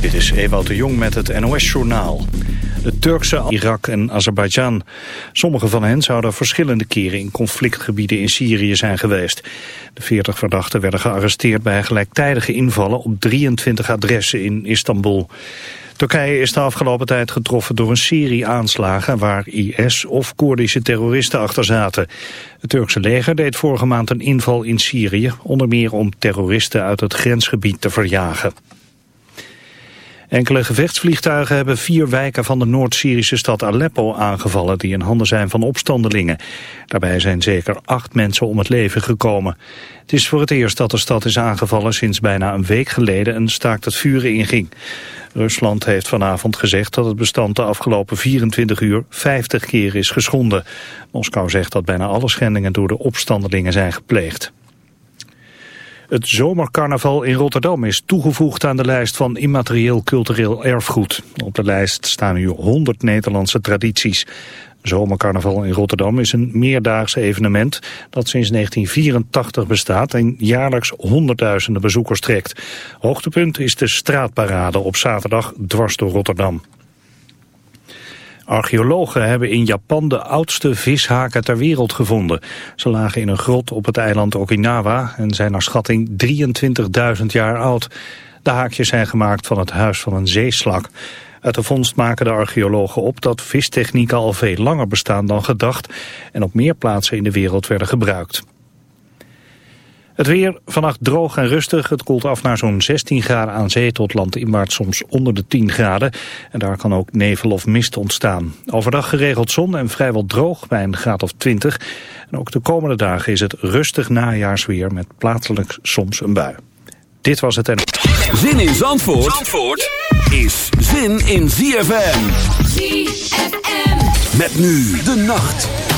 Dit is Ewout de Jong met het NOS-journaal. De Turkse, Irak en Azerbeidzjan. Sommige van hen zouden verschillende keren in conflictgebieden in Syrië zijn geweest. De 40 verdachten werden gearresteerd bij gelijktijdige invallen op 23 adressen in Istanbul. Turkije is de afgelopen tijd getroffen door een serie aanslagen waar IS of Koerdische terroristen achter zaten. Het Turkse leger deed vorige maand een inval in Syrië, onder meer om terroristen uit het grensgebied te verjagen. Enkele gevechtsvliegtuigen hebben vier wijken van de Noord-Syrische stad Aleppo aangevallen die in handen zijn van opstandelingen. Daarbij zijn zeker acht mensen om het leven gekomen. Het is voor het eerst dat de stad is aangevallen sinds bijna een week geleden een staakt het vuren inging. Rusland heeft vanavond gezegd dat het bestand de afgelopen 24 uur 50 keer is geschonden. Moskou zegt dat bijna alle schendingen door de opstandelingen zijn gepleegd. Het zomercarnaval in Rotterdam is toegevoegd aan de lijst van immaterieel cultureel erfgoed. Op de lijst staan nu 100 Nederlandse tradities. Zomercarnaval in Rotterdam is een meerdaags evenement dat sinds 1984 bestaat en jaarlijks honderdduizenden bezoekers trekt. Hoogtepunt is de straatparade op zaterdag dwars door Rotterdam. Archeologen hebben in Japan de oudste vishaken ter wereld gevonden. Ze lagen in een grot op het eiland Okinawa en zijn naar schatting 23.000 jaar oud. De haakjes zijn gemaakt van het huis van een zeeslak. Uit de vondst maken de archeologen op dat vistechnieken al veel langer bestaan dan gedacht... en op meer plaatsen in de wereld werden gebruikt. Het weer, vannacht droog en rustig. Het koelt af naar zo'n 16 graden aan zee tot landinwaarts soms onder de 10 graden. En daar kan ook nevel of mist ontstaan. Overdag geregeld zon en vrijwel droog bij een graad of 20. En ook de komende dagen is het rustig najaarsweer met plaatselijk soms een bui. Dit was het en... Zin in Zandvoort, Zandvoort is zin in ZFM. ZFM. Met nu de nacht.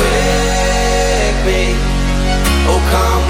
with me. Oh, come.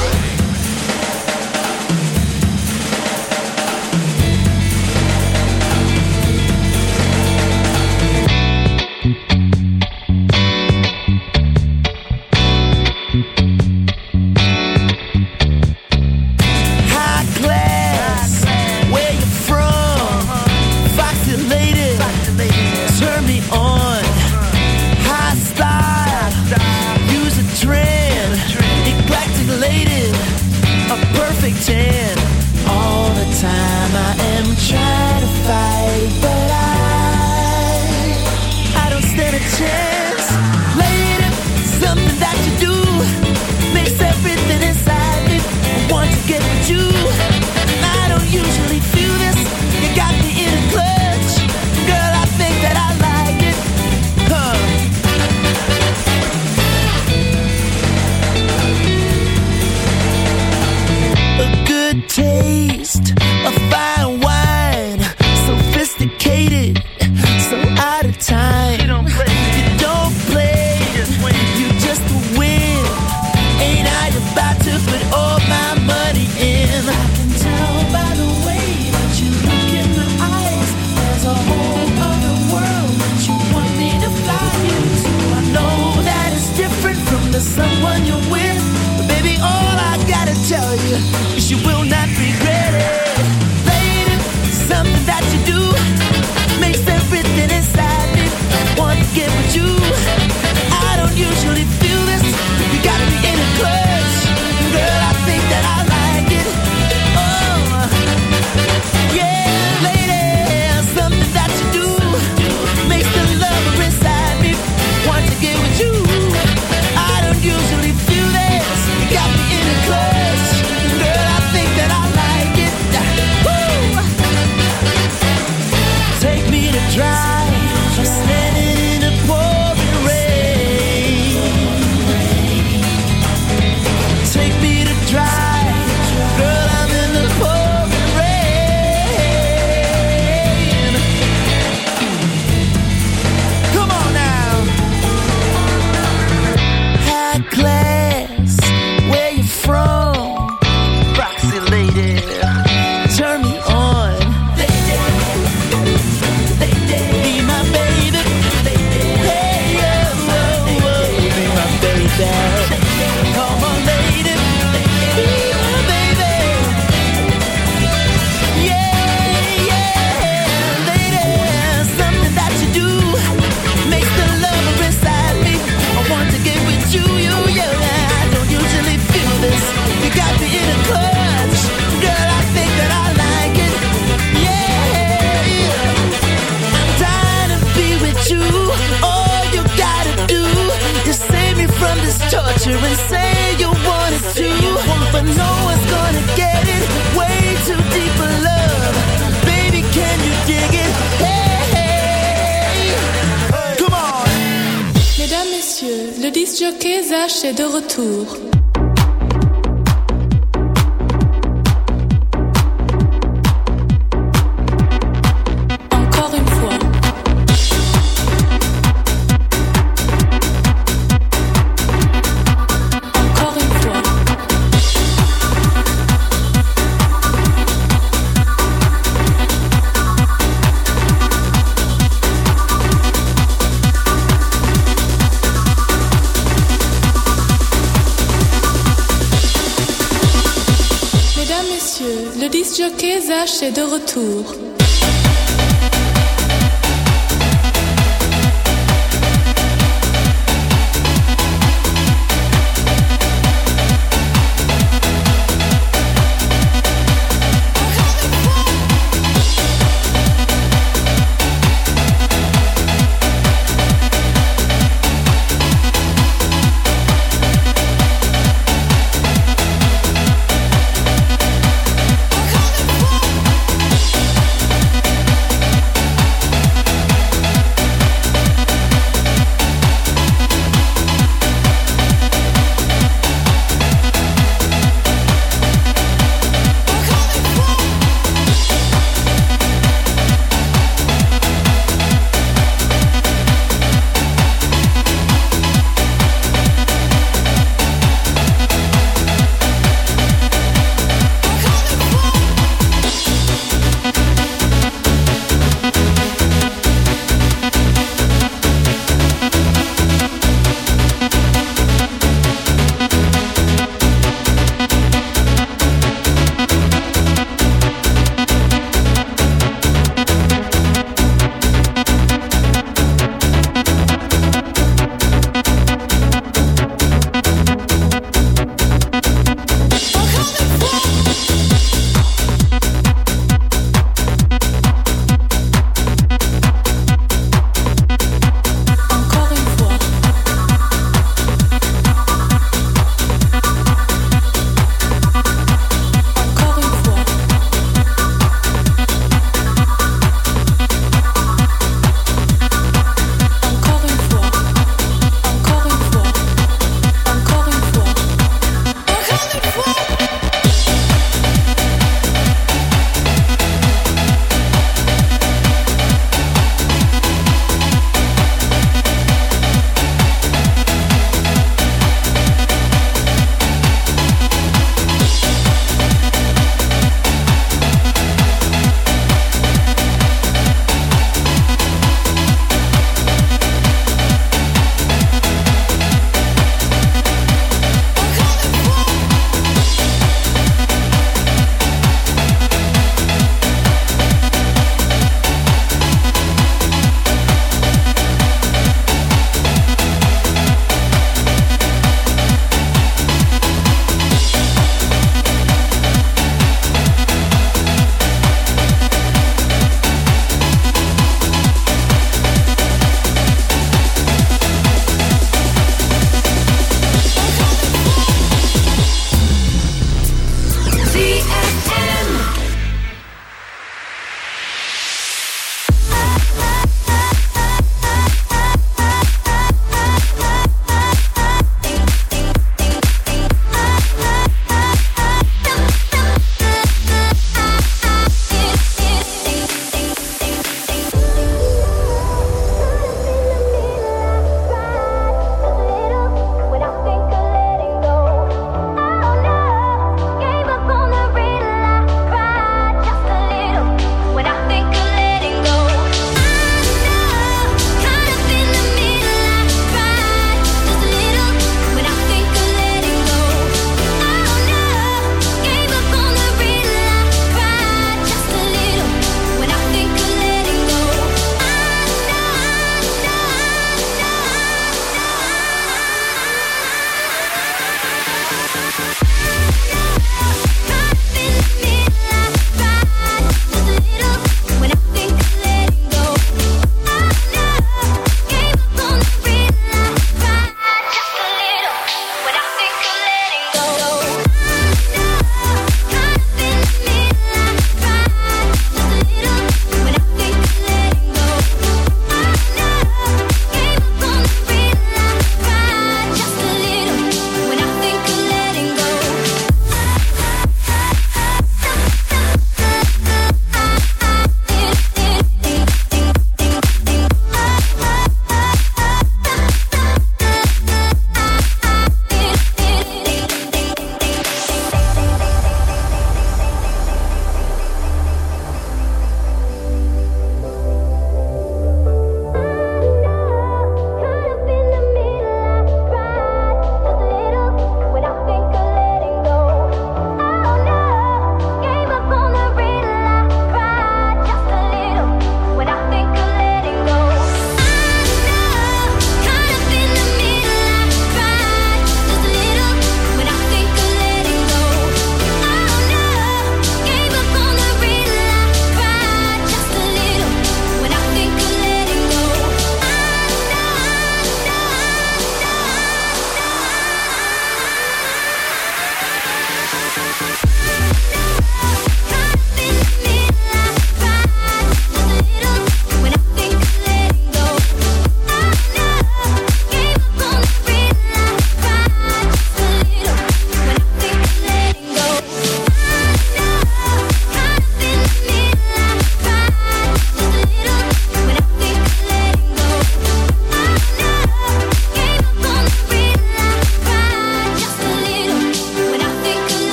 taste of j'ai de retour. De retour.